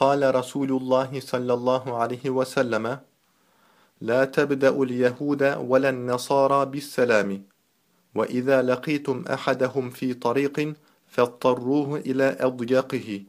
قال رسول الله صلى الله عليه وسلم لا تبدأ اليهود ولا النصارى بالسلام وإذا لقيتم أحدهم في طريق فاضطروه إلى أضيقه.